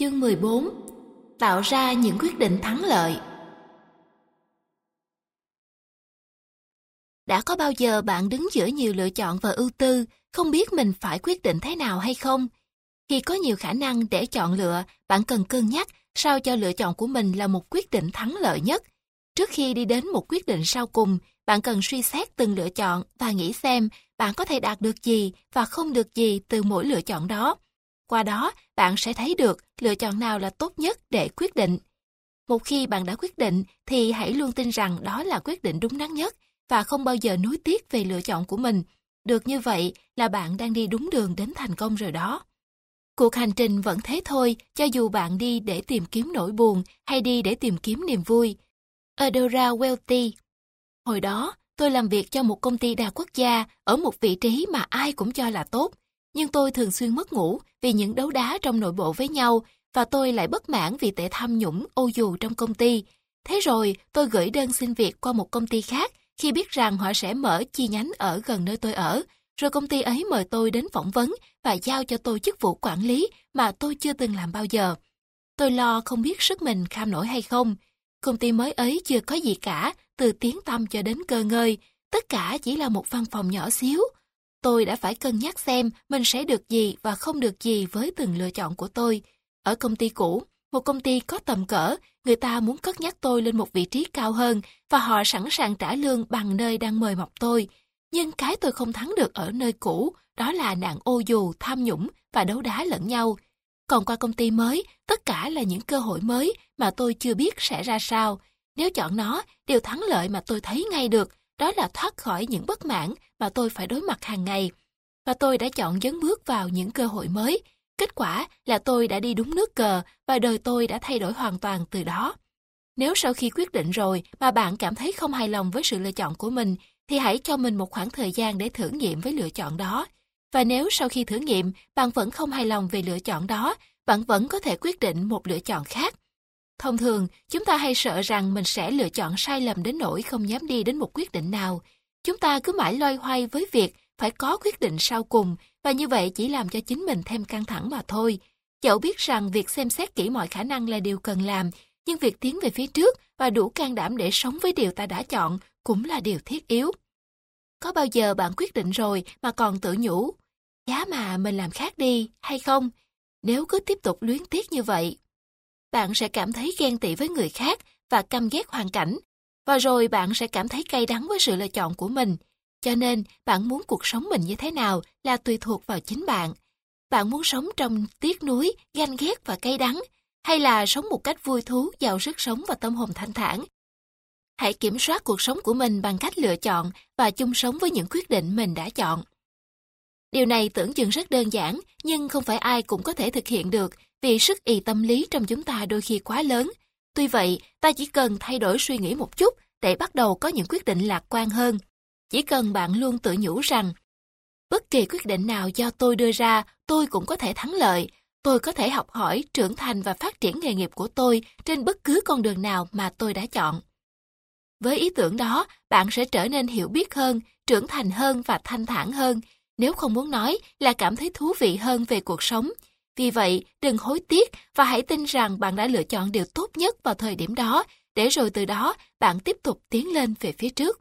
Chương 14 Tạo ra những quyết định thắng lợi Đã có bao giờ bạn đứng giữa nhiều lựa chọn và ưu tư, không biết mình phải quyết định thế nào hay không? Khi có nhiều khả năng để chọn lựa, bạn cần cân nhắc sao cho lựa chọn của mình là một quyết định thắng lợi nhất. Trước khi đi đến một quyết định sau cùng, bạn cần suy xét từng lựa chọn và nghĩ xem bạn có thể đạt được gì và không được gì từ mỗi lựa chọn đó. Qua đó, bạn sẽ thấy được lựa chọn nào là tốt nhất để quyết định. Một khi bạn đã quyết định thì hãy luôn tin rằng đó là quyết định đúng đắn nhất và không bao giờ nuối tiếc về lựa chọn của mình. Được như vậy là bạn đang đi đúng đường đến thành công rồi đó. Cuộc hành trình vẫn thế thôi, cho dù bạn đi để tìm kiếm nỗi buồn hay đi để tìm kiếm niềm vui. Adora Welty Hồi đó, tôi làm việc cho một công ty đa quốc gia ở một vị trí mà ai cũng cho là tốt. Nhưng tôi thường xuyên mất ngủ vì những đấu đá trong nội bộ với nhau và tôi lại bất mãn vì tệ tham nhũng ô dù trong công ty. Thế rồi, tôi gửi đơn xin việc qua một công ty khác khi biết rằng họ sẽ mở chi nhánh ở gần nơi tôi ở. Rồi công ty ấy mời tôi đến phỏng vấn và giao cho tôi chức vụ quản lý mà tôi chưa từng làm bao giờ. Tôi lo không biết sức mình kham nổi hay không. Công ty mới ấy chưa có gì cả, từ tiếng tâm cho đến cơ ngơi. Tất cả chỉ là một văn phòng nhỏ xíu. Tôi đã phải cân nhắc xem mình sẽ được gì và không được gì với từng lựa chọn của tôi. Ở công ty cũ, một công ty có tầm cỡ, người ta muốn cất nhắc tôi lên một vị trí cao hơn và họ sẵn sàng trả lương bằng nơi đang mời mọc tôi. Nhưng cái tôi không thắng được ở nơi cũ, đó là nạn ô dù, tham nhũng và đấu đá lẫn nhau. Còn qua công ty mới, tất cả là những cơ hội mới mà tôi chưa biết sẽ ra sao. Nếu chọn nó, điều thắng lợi mà tôi thấy ngay được, đó là thoát khỏi những bất mãn mà tôi phải đối mặt hàng ngày. Và tôi đã chọn dấn bước vào những cơ hội mới. Kết quả là tôi đã đi đúng nước cờ và đời tôi đã thay đổi hoàn toàn từ đó. Nếu sau khi quyết định rồi mà bạn cảm thấy không hài lòng với sự lựa chọn của mình, thì hãy cho mình một khoảng thời gian để thử nghiệm với lựa chọn đó. Và nếu sau khi thử nghiệm bạn vẫn không hài lòng về lựa chọn đó, bạn vẫn có thể quyết định một lựa chọn khác. Thông thường, chúng ta hay sợ rằng mình sẽ lựa chọn sai lầm đến nỗi không dám đi đến một quyết định nào. Chúng ta cứ mãi loay hoay với việc phải có quyết định sau cùng và như vậy chỉ làm cho chính mình thêm căng thẳng mà thôi. Dẫu biết rằng việc xem xét kỹ mọi khả năng là điều cần làm, nhưng việc tiến về phía trước và đủ can đảm để sống với điều ta đã chọn cũng là điều thiết yếu. Có bao giờ bạn quyết định rồi mà còn tự nhủ, giá mà mình làm khác đi hay không? Nếu cứ tiếp tục luyến tiếc như vậy, bạn sẽ cảm thấy ghen tị với người khác và căm ghét hoàn cảnh, và rồi bạn sẽ cảm thấy cay đắng với sự lựa chọn của mình. Cho nên, bạn muốn cuộc sống mình như thế nào là tùy thuộc vào chính bạn. Bạn muốn sống trong tiếc nuối, ganh ghét và cay đắng, hay là sống một cách vui thú, giàu sức sống và tâm hồn thanh thản. Hãy kiểm soát cuộc sống của mình bằng cách lựa chọn và chung sống với những quyết định mình đã chọn. Điều này tưởng chừng rất đơn giản, nhưng không phải ai cũng có thể thực hiện được vì sức ì tâm lý trong chúng ta đôi khi quá lớn. Tuy vậy, ta chỉ cần thay đổi suy nghĩ một chút để bắt đầu có những quyết định lạc quan hơn. Chỉ cần bạn luôn tự nhủ rằng, bất kỳ quyết định nào do tôi đưa ra, tôi cũng có thể thắng lợi. Tôi có thể học hỏi, trưởng thành và phát triển nghề nghiệp của tôi trên bất cứ con đường nào mà tôi đã chọn. Với ý tưởng đó, bạn sẽ trở nên hiểu biết hơn, trưởng thành hơn và thanh thản hơn, nếu không muốn nói là cảm thấy thú vị hơn về cuộc sống. Vì vậy, đừng hối tiếc và hãy tin rằng bạn đã lựa chọn điều tốt nhất vào thời điểm đó, để rồi từ đó bạn tiếp tục tiến lên về phía trước.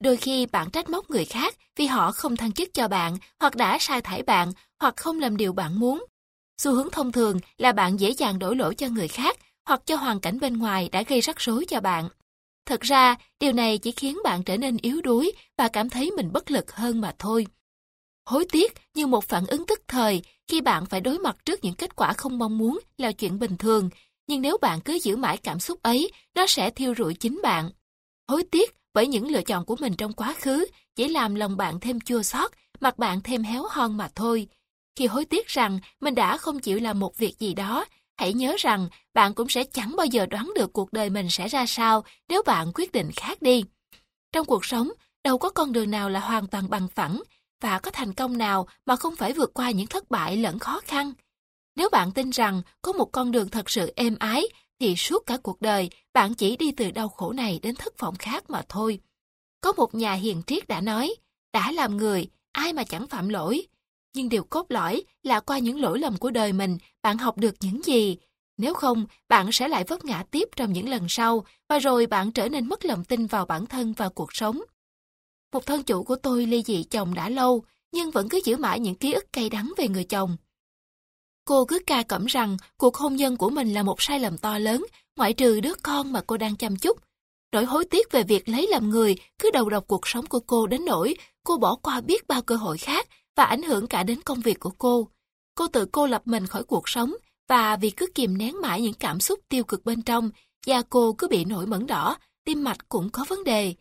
Đôi khi bạn trách móc người khác vì họ không thăng chức cho bạn, hoặc đã sai thải bạn, hoặc không làm điều bạn muốn. Xu hướng thông thường là bạn dễ dàng đổ lỗi cho người khác hoặc cho hoàn cảnh bên ngoài đã gây rắc rối cho bạn. Thật ra, điều này chỉ khiến bạn trở nên yếu đuối và cảm thấy mình bất lực hơn mà thôi. Hối tiếc như một phản ứng tức thời khi bạn phải đối mặt trước những kết quả không mong muốn là chuyện bình thường, nhưng nếu bạn cứ giữ mãi cảm xúc ấy, nó sẽ thiêu rụi chính bạn. Hối tiếc bởi những lựa chọn của mình trong quá khứ chỉ làm lòng bạn thêm chua xót, mặt bạn thêm héo hon mà thôi. Khi hối tiếc rằng mình đã không chịu làm một việc gì đó, hãy nhớ rằng bạn cũng sẽ chẳng bao giờ đoán được cuộc đời mình sẽ ra sao nếu bạn quyết định khác đi. Trong cuộc sống, đâu có con đường nào là hoàn toàn bằng phẳng, và có thành công nào mà không phải vượt qua những thất bại lẫn khó khăn. Nếu bạn tin rằng có một con đường thật sự êm ái, thì suốt cả cuộc đời bạn chỉ đi từ đau khổ này đến thất vọng khác mà thôi. Có một nhà hiền triết đã nói, đã làm người, ai mà chẳng phạm lỗi. nhưng điều cốt lõi là qua những lỗi lầm của đời mình, bạn học được những gì. Nếu không, bạn sẽ lại vấp ngã tiếp trong những lần sau, và rồi bạn trở nên mất lòng tin vào bản thân và cuộc sống. Một thân chủ của tôi ly dị chồng đã lâu, nhưng vẫn cứ giữ mãi những ký ức cay đắng về người chồng. Cô cứ ca cẩm rằng cuộc hôn nhân của mình là một sai lầm to lớn, ngoại trừ đứa con mà cô đang chăm chút. Nỗi hối tiếc về việc lấy làm người cứ đầu độc cuộc sống của cô đến nỗi cô bỏ qua biết bao cơ hội khác và ảnh hưởng cả đến công việc của cô. Cô tự cô lập mình khỏi cuộc sống và vì cứ kìm nén mãi những cảm xúc tiêu cực bên trong, da cô cứ bị nổi mẩn đỏ, tim mạch cũng có vấn đề.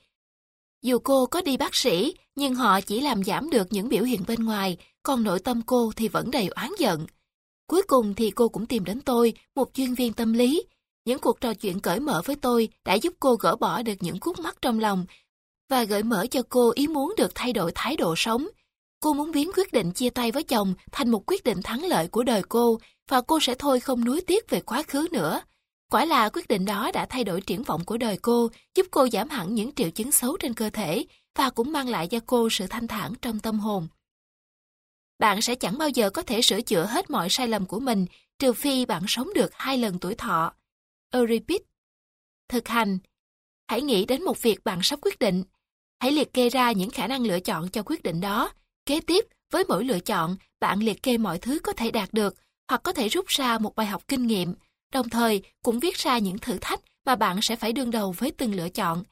Dù cô có đi bác sĩ, nhưng họ chỉ làm giảm được những biểu hiện bên ngoài, còn nội tâm cô thì vẫn đầy oán giận. Cuối cùng thì cô cũng tìm đến tôi, một chuyên viên tâm lý. Những cuộc trò chuyện cởi mở với tôi đã giúp cô gỡ bỏ được những khúc mắc trong lòng và gợi mở cho cô ý muốn được thay đổi thái độ sống. Cô muốn biến quyết định chia tay với chồng thành một quyết định thắng lợi của đời cô và cô sẽ thôi không nuối tiếc về quá khứ nữa. Quả là quyết định đó đã thay đổi triển vọng của đời cô, giúp cô giảm hẳn những triệu chứng xấu trên cơ thể và cũng mang lại cho cô sự thanh thản trong tâm hồn. Bạn sẽ chẳng bao giờ có thể sửa chữa hết mọi sai lầm của mình trừ phi bạn sống được hai lần tuổi thọ. Euripid Thực hành Hãy nghĩ đến một việc bạn sắp quyết định. Hãy liệt kê ra những khả năng lựa chọn cho quyết định đó. Kế tiếp, với mỗi lựa chọn, bạn liệt kê mọi thứ có thể đạt được hoặc có thể rút ra một bài học kinh nghiệm, đồng thời cũng viết ra những thử thách mà bạn sẽ phải đương đầu với từng lựa chọn.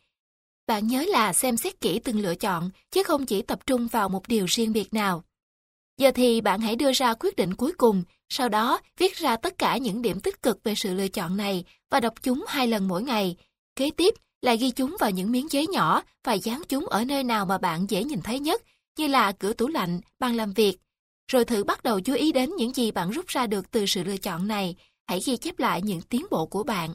Bạn nhớ là xem xét kỹ từng lựa chọn, chứ không chỉ tập trung vào một điều riêng biệt nào. Giờ thì bạn hãy đưa ra quyết định cuối cùng, sau đó viết ra tất cả những điểm tích cực về sự lựa chọn này và đọc chúng hai lần mỗi ngày. Kế tiếp là ghi chúng vào những miếng giấy nhỏ và dán chúng ở nơi nào mà bạn dễ nhìn thấy nhất, như là cửa tủ lạnh, bàn làm việc. Rồi thử bắt đầu chú ý đến những gì bạn rút ra được từ sự lựa chọn này. Hãy ghi chép lại những tiến bộ của bạn.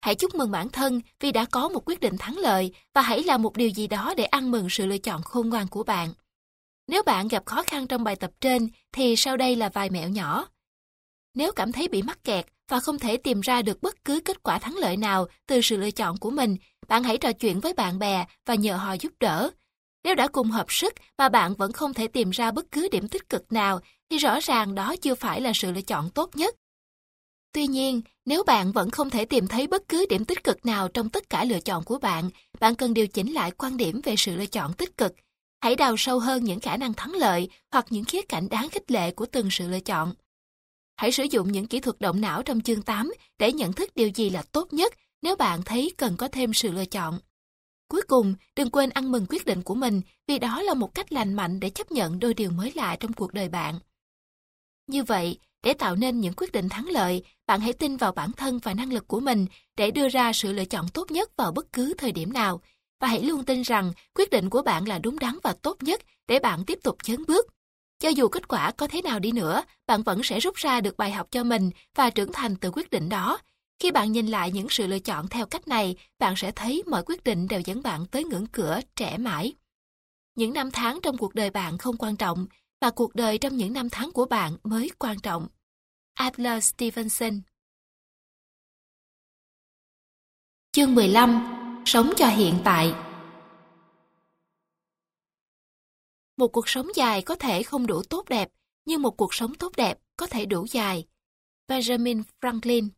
Hãy chúc mừng bản thân vì đã có một quyết định thắng lợi và hãy làm một điều gì đó để ăn mừng sự lựa chọn khôn ngoan của bạn. Nếu bạn gặp khó khăn trong bài tập trên thì sau đây là vài mẹo nhỏ. Nếu cảm thấy bị mắc kẹt và không thể tìm ra được bất cứ kết quả thắng lợi nào từ sự lựa chọn của mình, bạn hãy trò chuyện với bạn bè và nhờ họ giúp đỡ. Nếu đã cùng hợp sức mà bạn vẫn không thể tìm ra bất cứ điểm tích cực nào, thì rõ ràng đó chưa phải là sự lựa chọn tốt nhất. Tuy nhiên, nếu bạn vẫn không thể tìm thấy bất cứ điểm tích cực nào trong tất cả lựa chọn của bạn, bạn cần điều chỉnh lại quan điểm về sự lựa chọn tích cực. Hãy đào sâu hơn những khả năng thắng lợi hoặc những khía cạnh đáng khích lệ của từng sự lựa chọn. Hãy sử dụng những kỹ thuật động não trong chương 8 để nhận thức điều gì là tốt nhất nếu bạn thấy cần có thêm sự lựa chọn. Cuối cùng, đừng quên ăn mừng quyết định của mình vì đó là một cách lành mạnh để chấp nhận đôi điều mới lạ trong cuộc đời bạn. Như vậy, để tạo nên những quyết định thắng lợi, bạn hãy tin vào bản thân và năng lực của mình để đưa ra sự lựa chọn tốt nhất vào bất cứ thời điểm nào. Và hãy luôn tin rằng quyết định của bạn là đúng đắn và tốt nhất để bạn tiếp tục chấn bước. Cho dù kết quả có thế nào đi nữa, bạn vẫn sẽ rút ra được bài học cho mình và trưởng thành từ quyết định đó. Khi bạn nhìn lại những sự lựa chọn theo cách này, bạn sẽ thấy mọi quyết định đều dẫn bạn tới ngưỡng cửa trẻ mãi. Những năm tháng trong cuộc đời bạn không quan trọng, mà cuộc đời trong những năm tháng của bạn mới quan trọng. Adler Stevenson Chương 15 Sống cho hiện tại Một cuộc sống dài có thể không đủ tốt đẹp, nhưng một cuộc sống tốt đẹp có thể đủ dài. Benjamin Franklin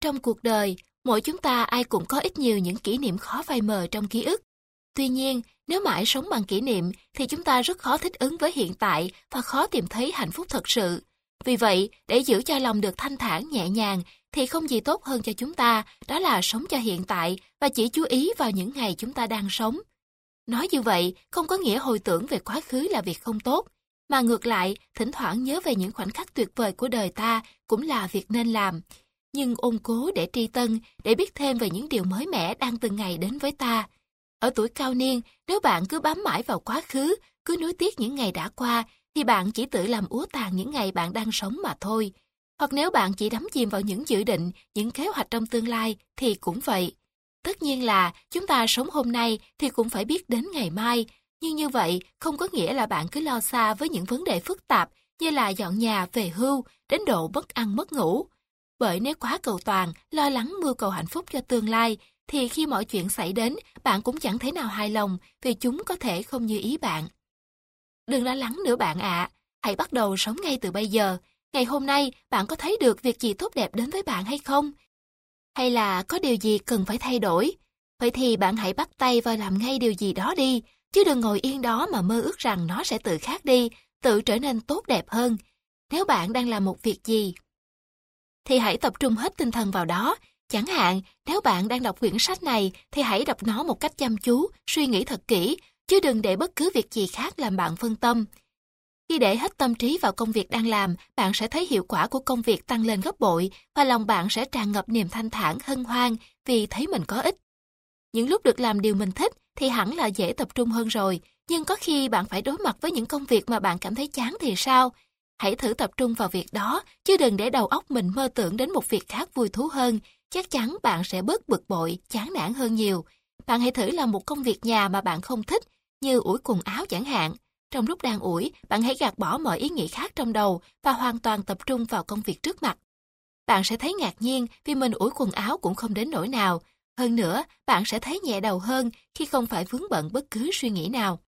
Trong cuộc đời, mỗi chúng ta ai cũng có ít nhiều những kỷ niệm khó phai mờ trong ký ức. Tuy nhiên, nếu mãi sống bằng kỷ niệm thì chúng ta rất khó thích ứng với hiện tại và khó tìm thấy hạnh phúc thật sự. Vì vậy, để giữ cho lòng được thanh thản nhẹ nhàng thì không gì tốt hơn cho chúng ta, đó là sống cho hiện tại và chỉ chú ý vào những ngày chúng ta đang sống. Nói như vậy không có nghĩa hồi tưởng về quá khứ là việc không tốt, mà ngược lại, thỉnh thoảng nhớ về những khoảnh khắc tuyệt vời của đời ta cũng là việc nên làm. Nhưng ôn cố để tri tân, để biết thêm về những điều mới mẻ đang từng ngày đến với ta. Ở tuổi cao niên, nếu bạn cứ bám mãi vào quá khứ, cứ nuối tiếc những ngày đã qua, thì bạn chỉ tự làm úa tàn những ngày bạn đang sống mà thôi. Hoặc nếu bạn chỉ đắm chìm vào những dự định, những kế hoạch trong tương lai, thì cũng vậy. Tất nhiên là chúng ta sống hôm nay thì cũng phải biết đến ngày mai, nhưng như vậy không có nghĩa là bạn cứ lo xa với những vấn đề phức tạp như là dọn nhà, về hưu, đến độ mất ăn mất ngủ. Bởi nếu quá cầu toàn, lo lắng mưu cầu hạnh phúc cho tương lai, thì khi mọi chuyện xảy đến, bạn cũng chẳng thể nào hài lòng vì chúng có thể không như ý bạn. Đừng lo lắng nữa bạn ạ, hãy bắt đầu sống ngay từ bây giờ. Ngày hôm nay, bạn có thấy được việc gì tốt đẹp đến với bạn hay không? Hay là có điều gì cần phải thay đổi? Vậy thì bạn hãy bắt tay vào làm ngay điều gì đó đi, chứ đừng ngồi yên đó mà mơ ước rằng nó sẽ tự khác đi, tự trở nên tốt đẹp hơn. Nếu bạn đang làm một việc gì, thì hãy tập trung hết tinh thần vào đó. Chẳng hạn, nếu bạn đang đọc quyển sách này thì hãy đọc nó một cách chăm chú, suy nghĩ thật kỹ, chứ đừng để bất cứ việc gì khác làm bạn phân tâm. Khi để hết tâm trí vào công việc đang làm, bạn sẽ thấy hiệu quả của công việc tăng lên gấp bội và lòng bạn sẽ tràn ngập niềm thanh thản hân hoan vì thấy mình có ích. Những lúc được làm điều mình thích thì hẳn là dễ tập trung hơn rồi, nhưng có khi bạn phải đối mặt với những công việc mà bạn cảm thấy chán thì sao? Hãy thử tập trung vào việc đó, chứ đừng để đầu óc mình mơ tưởng đến một việc khác vui thú hơn. Chắc chắn bạn sẽ bớt bực bội, chán nản hơn nhiều. Bạn hãy thử làm một công việc nhà mà bạn không thích, như ủi quần áo chẳng hạn. Trong lúc đang ủi, bạn hãy gạt bỏ mọi ý nghĩ khác trong đầu và hoàn toàn tập trung vào công việc trước mặt. Bạn sẽ thấy ngạc nhiên vì mình ủi quần áo cũng không đến nỗi nào. Hơn nữa, bạn sẽ thấy nhẹ đầu hơn khi không phải vướng bận bất cứ suy nghĩ nào.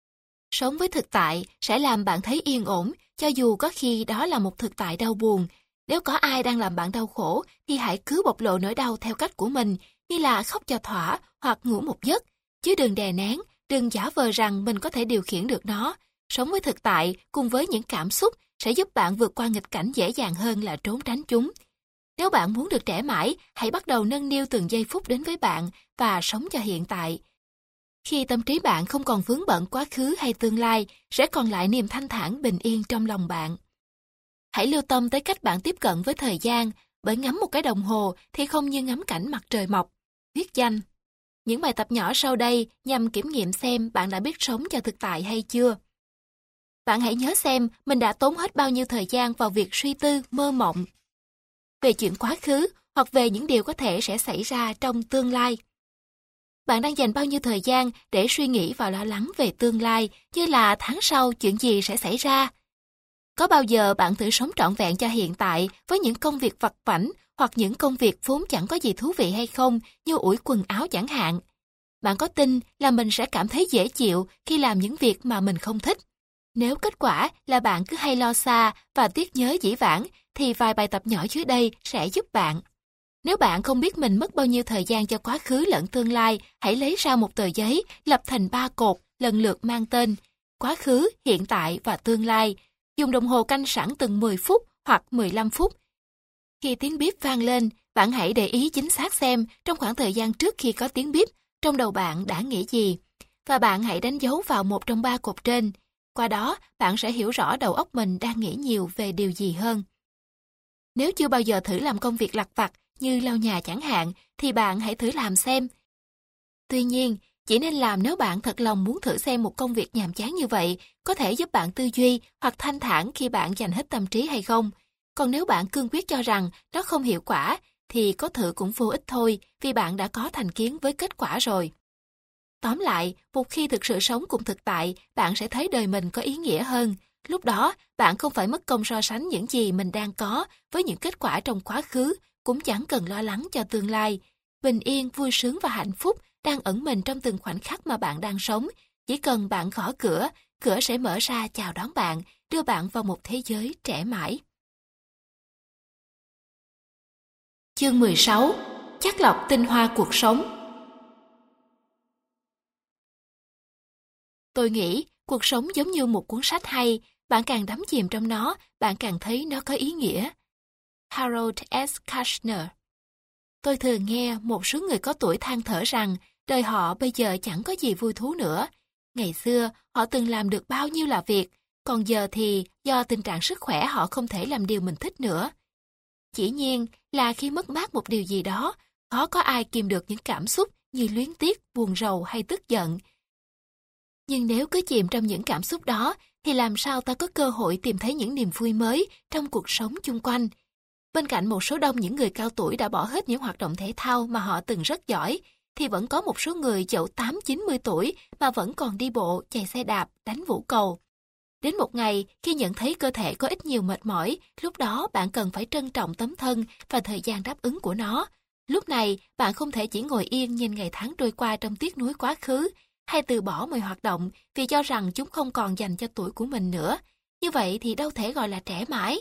Sống với thực tại sẽ làm bạn thấy yên ổn, cho dù có khi đó là một thực tại đau buồn. Nếu có ai đang làm bạn đau khổ, thì hãy cứ bộc lộ nỗi đau theo cách của mình, như là khóc cho thỏa hoặc ngủ một giấc. Chứ đừng đè nén, đừng giả vờ rằng mình có thể điều khiển được nó. Sống với thực tại cùng với những cảm xúc sẽ giúp bạn vượt qua nghịch cảnh dễ dàng hơn là trốn tránh chúng. Nếu bạn muốn được trẻ mãi, hãy bắt đầu nâng niu từng giây phút đến với bạn và sống cho hiện tại. Khi tâm trí bạn không còn vướng bận quá khứ hay tương lai, sẽ còn lại niềm thanh thản bình yên trong lòng bạn. Hãy lưu tâm tới cách bạn tiếp cận với thời gian, bởi ngắm một cái đồng hồ thì không như ngắm cảnh mặt trời mọc. Viết danh Những bài tập nhỏ sau đây nhằm kiểm nghiệm xem bạn đã biết sống cho thực tại hay chưa. Bạn hãy nhớ xem mình đã tốn hết bao nhiêu thời gian vào việc suy tư, mơ mộng về chuyện quá khứ hoặc về những điều có thể sẽ xảy ra trong tương lai. Bạn đang dành bao nhiêu thời gian để suy nghĩ và lo lắng về tương lai như là tháng sau chuyện gì sẽ xảy ra? Có bao giờ bạn thử sống trọn vẹn cho hiện tại với những công việc vặt vảnh hoặc những công việc vốn chẳng có gì thú vị hay không như ủi quần áo chẳng hạn? Bạn có tin là mình sẽ cảm thấy dễ chịu khi làm những việc mà mình không thích? Nếu kết quả là bạn cứ hay lo xa và tiếc nhớ dĩ vãng, thì vài bài tập nhỏ dưới đây sẽ giúp bạn. Nếu bạn không biết mình mất bao nhiêu thời gian cho quá khứ lẫn tương lai, hãy lấy ra một tờ giấy, lập thành ba cột, lần lượt mang tên quá khứ, hiện tại và tương lai. Dùng đồng hồ canh sẵn từng 10 phút hoặc 15 phút. Khi tiếng bíp vang lên, bạn hãy để ý chính xác xem trong khoảng thời gian trước khi có tiếng bíp, trong đầu bạn đã nghĩ gì. Và bạn hãy đánh dấu vào một trong ba cột trên. Qua đó, bạn sẽ hiểu rõ đầu óc mình đang nghĩ nhiều về điều gì hơn. Nếu chưa bao giờ thử làm công việc lặt vặt như lau nhà chẳng hạn, thì bạn hãy thử làm xem. Tuy nhiên, chỉ nên làm nếu bạn thật lòng muốn thử xem một công việc nhàm chán như vậy có thể giúp bạn tư duy hoặc thanh thản khi bạn dành hết tâm trí hay không. Còn nếu bạn cương quyết cho rằng nó không hiệu quả, thì có thử cũng vô ích thôi vì bạn đã có thành kiến với kết quả rồi. Tóm lại, một khi thực sự sống cùng thực tại, bạn sẽ thấy đời mình có ý nghĩa hơn. Lúc đó, bạn không phải mất công so sánh những gì mình đang có với những kết quả trong quá khứ, cũng chẳng cần lo lắng cho tương lai. Bình yên, vui sướng và hạnh phúc đang ẩn mình trong từng khoảnh khắc mà bạn đang sống. Chỉ cần bạn gõ cửa, cửa sẽ mở ra chào đón bạn, đưa bạn vào một thế giới trẻ mãi. Chương 16 Chắc lọc tinh hoa cuộc sống Tôi nghĩ cuộc sống giống như một cuốn sách hay, bạn càng đắm chìm trong nó, bạn càng thấy nó có ý nghĩa. Harold S. Kushner Tôi thường nghe một số người có tuổi than thở rằng đời họ bây giờ chẳng có gì vui thú nữa. Ngày xưa, họ từng làm được bao nhiêu là việc, còn giờ thì do tình trạng sức khỏe họ không thể làm điều mình thích nữa. Chỉ nhiên là khi mất mát một điều gì đó, khó có ai kìm được những cảm xúc như luyến tiếc, buồn rầu hay tức giận. Nhưng nếu cứ chìm trong những cảm xúc đó, thì làm sao ta có cơ hội tìm thấy những niềm vui mới trong cuộc sống chung quanh? Bên cạnh một số đông những người cao tuổi đã bỏ hết những hoạt động thể thao mà họ từng rất giỏi, thì vẫn có một số người dẫu 8-90 tuổi mà vẫn còn đi bộ, chạy xe đạp, đánh vũ cầu. Đến một ngày, khi nhận thấy cơ thể có ít nhiều mệt mỏi, lúc đó bạn cần phải trân trọng tấm thân và thời gian đáp ứng của nó. Lúc này, bạn không thể chỉ ngồi yên nhìn ngày tháng trôi qua trong tiếc nuối quá khứ, hay từ bỏ mọi hoạt động vì cho rằng chúng không còn dành cho tuổi của mình nữa. Như vậy thì đâu thể gọi là trẻ mãi.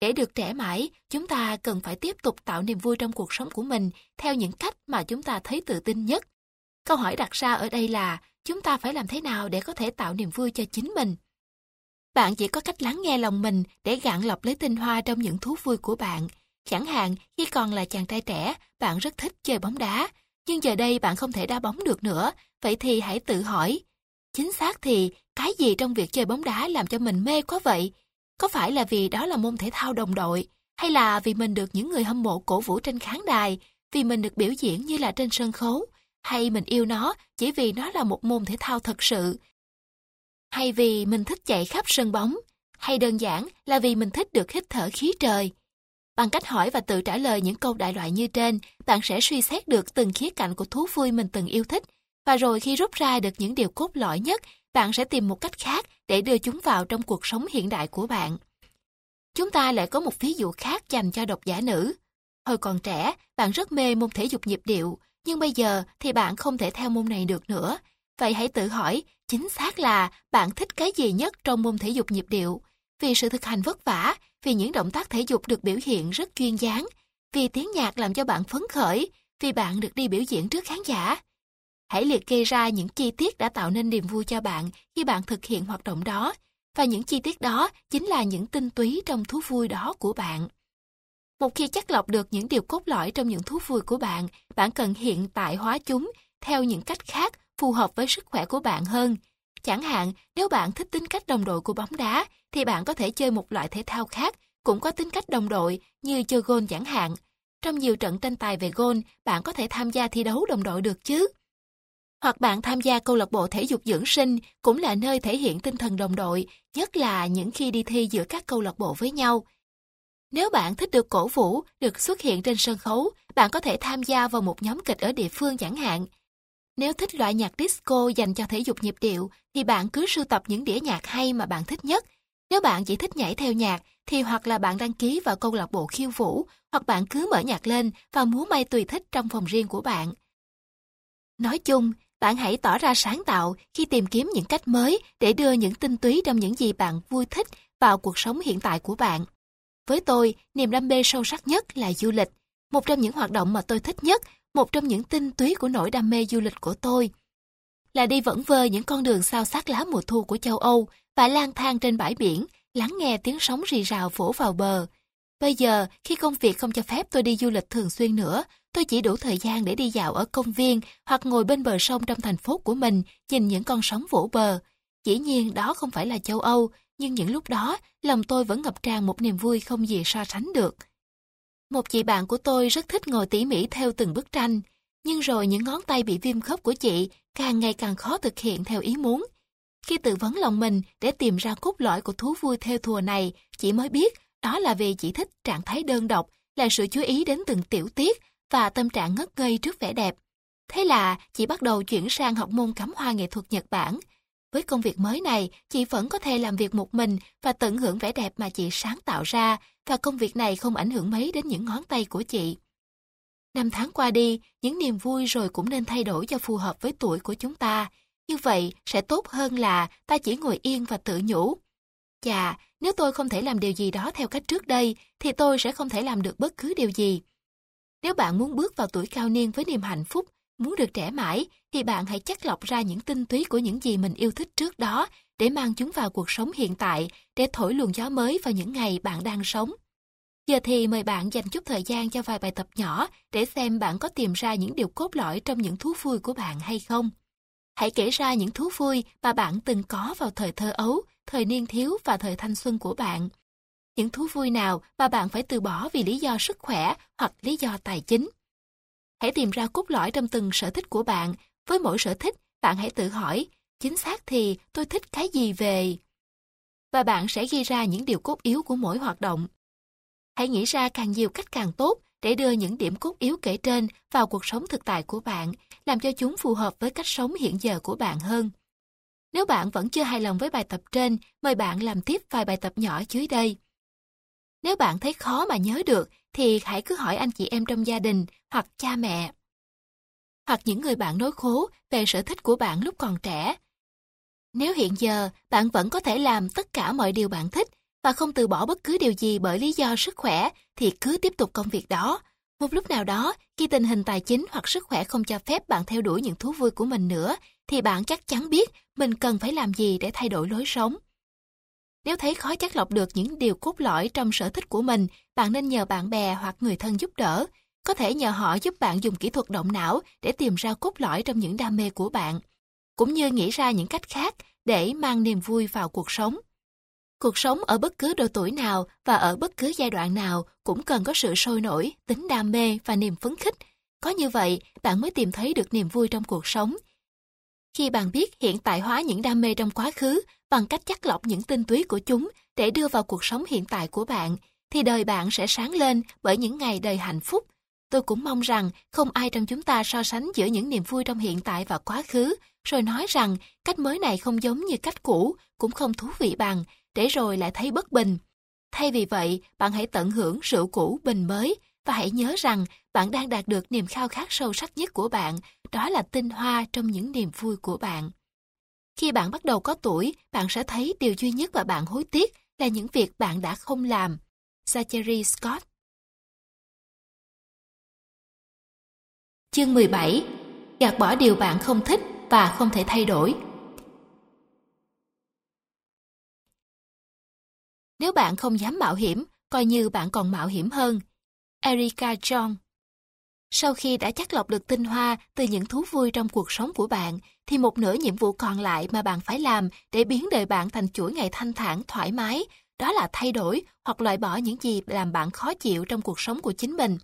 Để được trẻ mãi, chúng ta cần phải tiếp tục tạo niềm vui trong cuộc sống của mình theo những cách mà chúng ta thấy tự tin nhất. Câu hỏi đặt ra ở đây là chúng ta phải làm thế nào để có thể tạo niềm vui cho chính mình? Bạn chỉ có cách lắng nghe lòng mình để gạn lọc lấy tinh hoa trong những thú vui của bạn. Chẳng hạn, khi còn là chàng trai trẻ, bạn rất thích chơi bóng đá, nhưng giờ đây bạn không thể đá bóng được nữa, vậy thì hãy tự hỏi. Chính xác thì, cái gì trong việc chơi bóng đá làm cho mình mê quá vậy? Có phải là vì đó là môn thể thao đồng đội, hay là vì mình được những người hâm mộ cổ vũ trên khán đài, vì mình được biểu diễn như là trên sân khấu, hay mình yêu nó chỉ vì nó là một môn thể thao thật sự, hay vì mình thích chạy khắp sân bóng, hay đơn giản là vì mình thích được hít thở khí trời. Bằng cách hỏi và tự trả lời những câu đại loại như trên, bạn sẽ suy xét được từng khía cạnh của thú vui mình từng yêu thích, và rồi khi rút ra được những điều cốt lõi nhất, bạn sẽ tìm một cách khác để đưa chúng vào trong cuộc sống hiện đại của bạn. Chúng ta lại có một ví dụ khác dành cho độc giả nữ. Hồi còn trẻ, bạn rất mê môn thể dục nhịp điệu, nhưng bây giờ thì bạn không thể theo môn này được nữa. Vậy hãy tự hỏi, chính xác là bạn thích cái gì nhất trong môn thể dục nhịp điệu? Vì sự thực hành vất vả, vì những động tác thể dục được biểu hiện rất chuyên dáng, vì tiếng nhạc làm cho bạn phấn khởi, vì bạn được đi biểu diễn trước khán giả. Hãy liệt kê ra những chi tiết đã tạo nên niềm vui cho bạn khi bạn thực hiện hoạt động đó, và những chi tiết đó chính là những tinh túy trong thú vui đó của bạn. Một khi chắc lọc được những điều cốt lõi trong những thú vui của bạn, bạn cần hiện tại hóa chúng theo những cách khác phù hợp với sức khỏe của bạn hơn. Chẳng hạn, nếu bạn thích tính cách đồng đội của bóng đá, thì bạn có thể chơi một loại thể thao khác cũng có tính cách đồng đội như chơi gôn chẳng hạn. Trong nhiều trận tranh tài về gôn, bạn có thể tham gia thi đấu đồng đội được chứ. Hoặc bạn tham gia câu lạc bộ thể dục dưỡng sinh cũng là nơi thể hiện tinh thần đồng đội, nhất là những khi đi thi giữa các câu lạc bộ với nhau. Nếu bạn thích được cổ vũ, được xuất hiện trên sân khấu, bạn có thể tham gia vào một nhóm kịch ở địa phương chẳng hạn. Nếu thích loại nhạc disco dành cho thể dục nhịp điệu, thì bạn cứ sưu tập những đĩa nhạc hay mà bạn thích nhất. Nếu bạn chỉ thích nhảy theo nhạc, thì hoặc là bạn đăng ký vào câu lạc bộ khiêu vũ, hoặc bạn cứ mở nhạc lên và múa may tùy thích trong phòng riêng của bạn. Nói chung, bạn hãy tỏ ra sáng tạo khi tìm kiếm những cách mới để đưa những tinh túy trong những gì bạn vui thích vào cuộc sống hiện tại của bạn. Với tôi, niềm đam mê sâu sắc nhất là du lịch. Một trong những hoạt động mà tôi thích nhất, một trong những tinh túy của nỗi đam mê du lịch của tôi, là đi vẫn vơ những con đường sao sát lá mùa thu của châu Âu và lang thang trên bãi biển, lắng nghe tiếng sóng rì rào vỗ vào bờ. Bây giờ, khi công việc không cho phép tôi đi du lịch thường xuyên nữa, tôi chỉ đủ thời gian để đi dạo ở công viên hoặc ngồi bên bờ sông trong thành phố của mình, nhìn những con sóng vỗ bờ. Dĩ nhiên đó không phải là châu Âu, nhưng những lúc đó, lòng tôi vẫn ngập tràn một niềm vui không gì so sánh được. Một chị bạn của tôi rất thích ngồi tỉ mỉ theo từng bức tranh, nhưng rồi những ngón tay bị viêm khớp của chị càng ngày càng khó thực hiện theo ý muốn. Khi tự vấn lòng mình để tìm ra cốt lõi của thú vui theo thùa này, chị mới biết đó là vì chị thích trạng thái đơn độc, là sự chú ý đến từng tiểu tiết và tâm trạng ngất ngây trước vẻ đẹp. Thế là chị bắt đầu chuyển sang học môn cắm hoa nghệ thuật Nhật Bản. Với công việc mới này, chị vẫn có thể làm việc một mình và tận hưởng vẻ đẹp mà chị sáng tạo ra, và công việc này không ảnh hưởng mấy đến những ngón tay của chị. Năm tháng qua đi, những niềm vui rồi cũng nên thay đổi cho phù hợp với tuổi của chúng ta. Như vậy sẽ tốt hơn là ta chỉ ngồi yên và tự nhủ. Chà, nếu tôi không thể làm điều gì đó theo cách trước đây, thì tôi sẽ không thể làm được bất cứ điều gì. Nếu bạn muốn bước vào tuổi cao niên với niềm hạnh phúc, muốn được trẻ mãi, thì bạn hãy chắc lọc ra những tinh túy của những gì mình yêu thích trước đó để mang chúng vào cuộc sống hiện tại, để thổi luồng gió mới vào những ngày bạn đang sống. Giờ thì mời bạn dành chút thời gian cho vài bài tập nhỏ để xem bạn có tìm ra những điều cốt lõi trong những thú vui của bạn hay không. Hãy kể ra những thú vui mà bạn từng có vào thời thơ ấu, thời niên thiếu và thời thanh xuân của bạn. Những thú vui nào mà bạn phải từ bỏ vì lý do sức khỏe hoặc lý do tài chính. Hãy tìm ra cốt lõi trong từng sở thích của bạn. Với mỗi sở thích, bạn hãy tự hỏi, chính xác thì tôi thích cái gì về... Và bạn sẽ ghi ra những điều cốt yếu của mỗi hoạt động. Hãy nghĩ ra càng nhiều cách càng tốt để đưa những điểm cốt yếu kể trên vào cuộc sống thực tại của bạn, làm cho chúng phù hợp với cách sống hiện giờ của bạn hơn. Nếu bạn vẫn chưa hài lòng với bài tập trên, mời bạn làm tiếp vài bài tập nhỏ dưới đây. Nếu bạn thấy khó mà nhớ được, thì hãy cứ hỏi anh chị em trong gia đình hoặc cha mẹ. Hoặc những người bạn nói khố về sở thích của bạn lúc còn trẻ. Nếu hiện giờ bạn vẫn có thể làm tất cả mọi điều bạn thích và không từ bỏ bất cứ điều gì bởi lý do sức khỏe thì cứ tiếp tục công việc đó. Một lúc nào đó, khi tình hình tài chính hoặc sức khỏe không cho phép bạn theo đuổi những thú vui của mình nữa, thì bạn chắc chắn biết mình cần phải làm gì để thay đổi lối sống. Nếu thấy khó chắc lọc được những điều cốt lõi trong sở thích của mình, bạn nên nhờ bạn bè hoặc người thân giúp đỡ. Có thể nhờ họ giúp bạn dùng kỹ thuật động não để tìm ra cốt lõi trong những đam mê của bạn, cũng như nghĩ ra những cách khác để mang niềm vui vào cuộc sống. Cuộc sống ở bất cứ độ tuổi nào và ở bất cứ giai đoạn nào cũng cần có sự sôi nổi, tính đam mê và niềm phấn khích. Có như vậy, bạn mới tìm thấy được niềm vui trong cuộc sống. Khi bạn biết hiện tại hóa những đam mê trong quá khứ bằng cách chắc lọc những tinh túy của chúng để đưa vào cuộc sống hiện tại của bạn, thì đời bạn sẽ sáng lên bởi những ngày đời hạnh phúc. Tôi cũng mong rằng không ai trong chúng ta so sánh giữa những niềm vui trong hiện tại và quá khứ, rồi nói rằng cách mới này không giống như cách cũ, cũng không thú vị bằng, để rồi lại thấy bất bình. Thay vì vậy, bạn hãy tận hưởng rượu cũ bình mới và hãy nhớ rằng bạn đang đạt được niềm khao khát sâu sắc nhất của bạn, đó là tinh hoa trong những niềm vui của bạn. Khi bạn bắt đầu có tuổi, bạn sẽ thấy điều duy nhất mà bạn hối tiếc là những việc bạn đã không làm. Zachary Scott Chương 17 Gạt bỏ điều bạn không thích và không thể thay đổi Nếu bạn không dám mạo hiểm, coi như bạn còn mạo hiểm hơn. Erika John sau khi đã chắc lọc được tinh hoa từ những thú vui trong cuộc sống của bạn, thì một nửa nhiệm vụ còn lại mà bạn phải làm để biến đời bạn thành chuỗi ngày thanh thản, thoải mái, đó là thay đổi hoặc loại bỏ những gì làm bạn khó chịu trong cuộc sống của chính mình.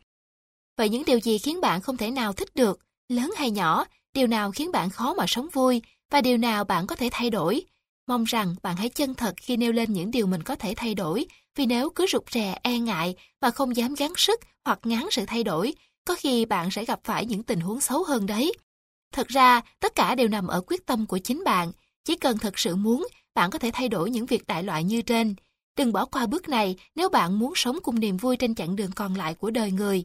Vậy những điều gì khiến bạn không thể nào thích được, lớn hay nhỏ, điều nào khiến bạn khó mà sống vui? Và điều nào bạn có thể thay đổi, Mong rằng bạn hãy chân thật khi nêu lên những điều mình có thể thay đổi, vì nếu cứ rụt rè, e ngại và không dám gắng sức hoặc ngán sự thay đổi, có khi bạn sẽ gặp phải những tình huống xấu hơn đấy. Thật ra, tất cả đều nằm ở quyết tâm của chính bạn. Chỉ cần thật sự muốn, bạn có thể thay đổi những việc đại loại như trên. Đừng bỏ qua bước này nếu bạn muốn sống cùng niềm vui trên chặng đường còn lại của đời người.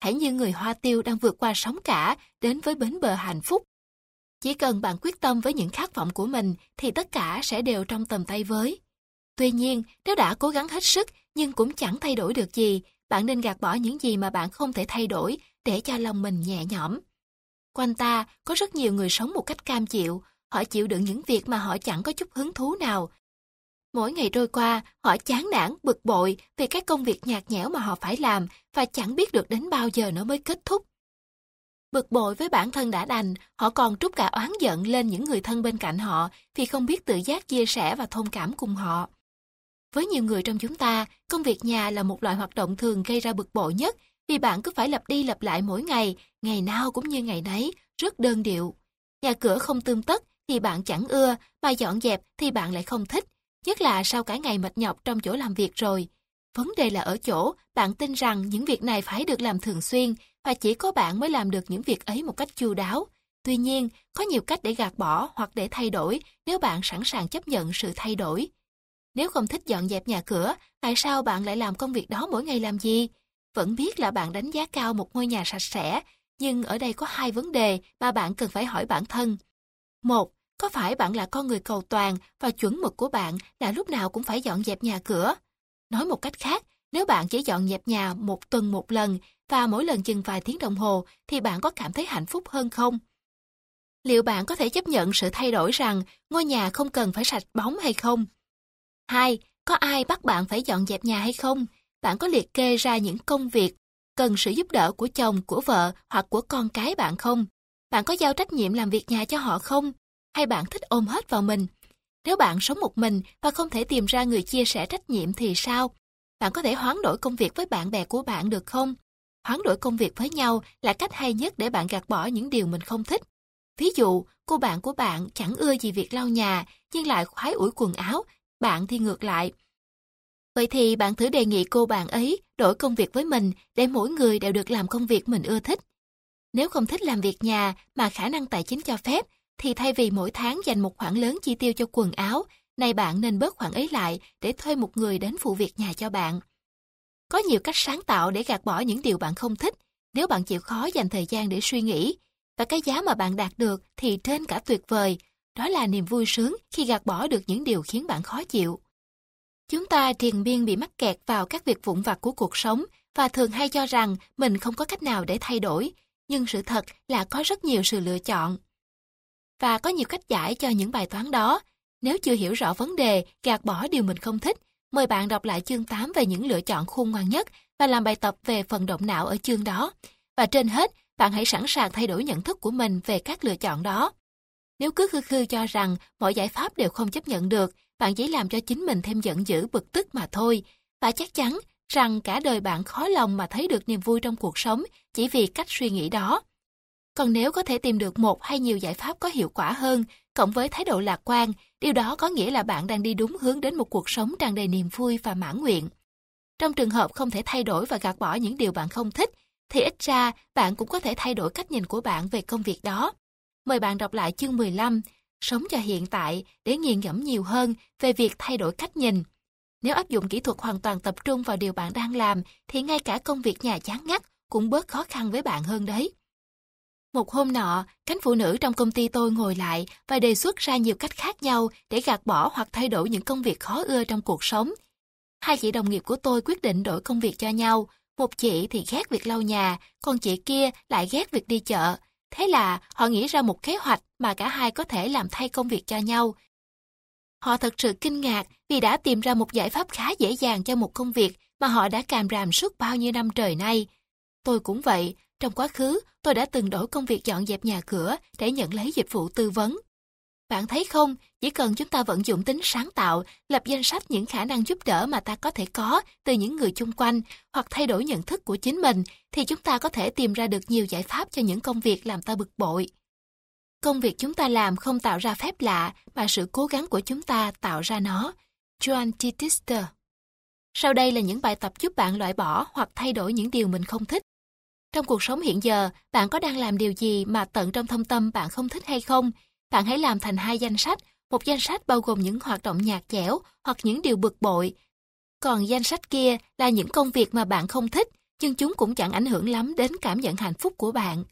Hãy như người hoa tiêu đang vượt qua sóng cả, đến với bến bờ hạnh phúc chỉ cần bạn quyết tâm với những khát vọng của mình thì tất cả sẽ đều trong tầm tay với. Tuy nhiên, nếu đã cố gắng hết sức nhưng cũng chẳng thay đổi được gì, bạn nên gạt bỏ những gì mà bạn không thể thay đổi để cho lòng mình nhẹ nhõm. Quanh ta có rất nhiều người sống một cách cam chịu, họ chịu đựng những việc mà họ chẳng có chút hứng thú nào. Mỗi ngày trôi qua, họ chán nản, bực bội vì các công việc nhạt nhẽo mà họ phải làm và chẳng biết được đến bao giờ nó mới kết thúc. Bực bội với bản thân đã đành, họ còn trút cả oán giận lên những người thân bên cạnh họ vì không biết tự giác chia sẻ và thông cảm cùng họ. Với nhiều người trong chúng ta, công việc nhà là một loại hoạt động thường gây ra bực bội nhất vì bạn cứ phải lặp đi lặp lại mỗi ngày, ngày nào cũng như ngày nấy, rất đơn điệu. Nhà cửa không tươm tất thì bạn chẳng ưa, mà dọn dẹp thì bạn lại không thích, nhất là sau cả ngày mệt nhọc trong chỗ làm việc rồi. Vấn đề là ở chỗ, bạn tin rằng những việc này phải được làm thường xuyên và chỉ có bạn mới làm được những việc ấy một cách chu đáo. Tuy nhiên, có nhiều cách để gạt bỏ hoặc để thay đổi nếu bạn sẵn sàng chấp nhận sự thay đổi. Nếu không thích dọn dẹp nhà cửa, tại sao bạn lại làm công việc đó mỗi ngày làm gì? Vẫn biết là bạn đánh giá cao một ngôi nhà sạch sẽ, nhưng ở đây có hai vấn đề mà bạn cần phải hỏi bản thân. Một, có phải bạn là con người cầu toàn và chuẩn mực của bạn là lúc nào cũng phải dọn dẹp nhà cửa? Nói một cách khác, nếu bạn chỉ dọn dẹp nhà một tuần một lần và mỗi lần chừng vài tiếng đồng hồ thì bạn có cảm thấy hạnh phúc hơn không? Liệu bạn có thể chấp nhận sự thay đổi rằng ngôi nhà không cần phải sạch bóng hay không? Hai, có ai bắt bạn phải dọn dẹp nhà hay không? Bạn có liệt kê ra những công việc cần sự giúp đỡ của chồng, của vợ hoặc của con cái bạn không? Bạn có giao trách nhiệm làm việc nhà cho họ không? Hay bạn thích ôm hết vào mình? Nếu bạn sống một mình và không thể tìm ra người chia sẻ trách nhiệm thì sao? Bạn có thể hoán đổi công việc với bạn bè của bạn được không? Hoán đổi công việc với nhau là cách hay nhất để bạn gạt bỏ những điều mình không thích. Ví dụ, cô bạn của bạn chẳng ưa gì việc lau nhà, nhưng lại khoái ủi quần áo, bạn thì ngược lại. Vậy thì bạn thử đề nghị cô bạn ấy đổi công việc với mình để mỗi người đều được làm công việc mình ưa thích. Nếu không thích làm việc nhà mà khả năng tài chính cho phép, thì thay vì mỗi tháng dành một khoản lớn chi tiêu cho quần áo, nay bạn nên bớt khoản ấy lại để thuê một người đến phụ việc nhà cho bạn. Có nhiều cách sáng tạo để gạt bỏ những điều bạn không thích nếu bạn chịu khó dành thời gian để suy nghĩ. Và cái giá mà bạn đạt được thì trên cả tuyệt vời đó là niềm vui sướng khi gạt bỏ được những điều khiến bạn khó chịu. Chúng ta triền biên bị mắc kẹt vào các việc vụn vặt của cuộc sống và thường hay cho rằng mình không có cách nào để thay đổi, nhưng sự thật là có rất nhiều sự lựa chọn. Và có nhiều cách giải cho những bài toán đó. Nếu chưa hiểu rõ vấn đề, gạt bỏ điều mình không thích, mời bạn đọc lại chương 8 về những lựa chọn khôn ngoan nhất và làm bài tập về phần động não ở chương đó. Và trên hết, bạn hãy sẵn sàng thay đổi nhận thức của mình về các lựa chọn đó. Nếu cứ khư khư cho rằng mọi giải pháp đều không chấp nhận được, bạn chỉ làm cho chính mình thêm giận dữ bực tức mà thôi. Và chắc chắn rằng cả đời bạn khó lòng mà thấy được niềm vui trong cuộc sống chỉ vì cách suy nghĩ đó. Còn nếu có thể tìm được một hay nhiều giải pháp có hiệu quả hơn, cộng với thái độ lạc quan, điều đó có nghĩa là bạn đang đi đúng hướng đến một cuộc sống tràn đầy niềm vui và mãn nguyện. Trong trường hợp không thể thay đổi và gạt bỏ những điều bạn không thích, thì ít ra bạn cũng có thể thay đổi cách nhìn của bạn về công việc đó. Mời bạn đọc lại chương 15, Sống cho hiện tại để nghiền ngẫm nhiều hơn về việc thay đổi cách nhìn. Nếu áp dụng kỹ thuật hoàn toàn tập trung vào điều bạn đang làm, thì ngay cả công việc nhà chán ngắt cũng bớt khó khăn với bạn hơn đấy. Một hôm nọ, cánh phụ nữ trong công ty tôi ngồi lại và đề xuất ra nhiều cách khác nhau để gạt bỏ hoặc thay đổi những công việc khó ưa trong cuộc sống. Hai chị đồng nghiệp của tôi quyết định đổi công việc cho nhau. Một chị thì ghét việc lau nhà, còn chị kia lại ghét việc đi chợ. Thế là họ nghĩ ra một kế hoạch mà cả hai có thể làm thay công việc cho nhau. Họ thật sự kinh ngạc vì đã tìm ra một giải pháp khá dễ dàng cho một công việc mà họ đã càm ràm suốt bao nhiêu năm trời nay. Tôi cũng vậy, trong quá khứ tôi đã từng đổi công việc dọn dẹp nhà cửa để nhận lấy dịch vụ tư vấn. Bạn thấy không, chỉ cần chúng ta vận dụng tính sáng tạo, lập danh sách những khả năng giúp đỡ mà ta có thể có từ những người chung quanh hoặc thay đổi nhận thức của chính mình, thì chúng ta có thể tìm ra được nhiều giải pháp cho những công việc làm ta bực bội. Công việc chúng ta làm không tạo ra phép lạ, mà sự cố gắng của chúng ta tạo ra nó. Joan T. Tister Sau đây là những bài tập giúp bạn loại bỏ hoặc thay đổi những điều mình không thích. Trong cuộc sống hiện giờ, bạn có đang làm điều gì mà tận trong thâm tâm bạn không thích hay không? Bạn hãy làm thành hai danh sách, một danh sách bao gồm những hoạt động nhạt nhẽo hoặc những điều bực bội. Còn danh sách kia là những công việc mà bạn không thích, nhưng chúng cũng chẳng ảnh hưởng lắm đến cảm nhận hạnh phúc của bạn.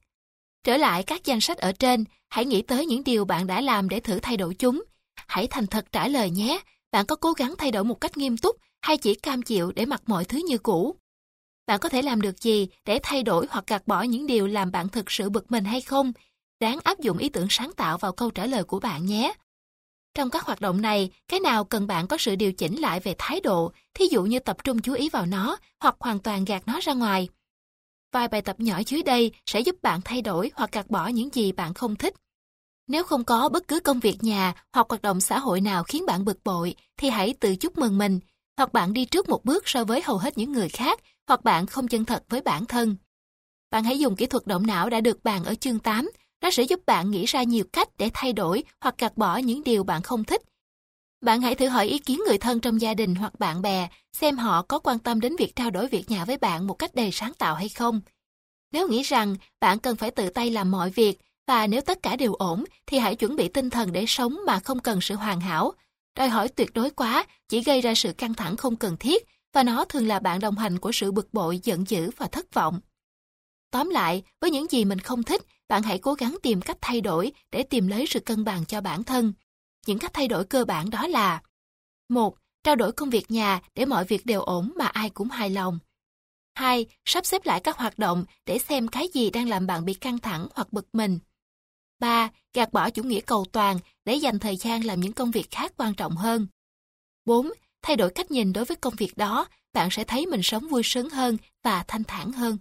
Trở lại các danh sách ở trên, hãy nghĩ tới những điều bạn đã làm để thử thay đổi chúng. Hãy thành thật trả lời nhé, bạn có cố gắng thay đổi một cách nghiêm túc hay chỉ cam chịu để mặc mọi thứ như cũ? Bạn có thể làm được gì để thay đổi hoặc gạt bỏ những điều làm bạn thực sự bực mình hay không? Ráng áp dụng ý tưởng sáng tạo vào câu trả lời của bạn nhé. Trong các hoạt động này, cái nào cần bạn có sự điều chỉnh lại về thái độ, thí dụ như tập trung chú ý vào nó hoặc hoàn toàn gạt nó ra ngoài. Vài bài tập nhỏ dưới đây sẽ giúp bạn thay đổi hoặc gạt bỏ những gì bạn không thích. Nếu không có bất cứ công việc nhà hoặc hoạt động xã hội nào khiến bạn bực bội, thì hãy tự chúc mừng mình, hoặc bạn đi trước một bước so với hầu hết những người khác, hoặc bạn không chân thật với bản thân. Bạn hãy dùng kỹ thuật động não đã được bàn ở chương 8, nó sẽ giúp bạn nghĩ ra nhiều cách để thay đổi hoặc gạt bỏ những điều bạn không thích. Bạn hãy thử hỏi ý kiến người thân trong gia đình hoặc bạn bè, xem họ có quan tâm đến việc trao đổi việc nhà với bạn một cách đầy sáng tạo hay không. Nếu nghĩ rằng bạn cần phải tự tay làm mọi việc, và nếu tất cả đều ổn, thì hãy chuẩn bị tinh thần để sống mà không cần sự hoàn hảo. Đòi hỏi tuyệt đối quá chỉ gây ra sự căng thẳng không cần thiết, và nó thường là bạn đồng hành của sự bực bội, giận dữ và thất vọng. Tóm lại, với những gì mình không thích, bạn hãy cố gắng tìm cách thay đổi để tìm lấy sự cân bằng cho bản thân. Những cách thay đổi cơ bản đó là một Trao đổi công việc nhà để mọi việc đều ổn mà ai cũng hài lòng. 2. Sắp xếp lại các hoạt động để xem cái gì đang làm bạn bị căng thẳng hoặc bực mình. 3. Gạt bỏ chủ nghĩa cầu toàn để dành thời gian làm những công việc khác quan trọng hơn. 4. Thay đổi cách nhìn đối với công việc đó, bạn sẽ thấy mình sống vui sướng hơn và thanh thản hơn.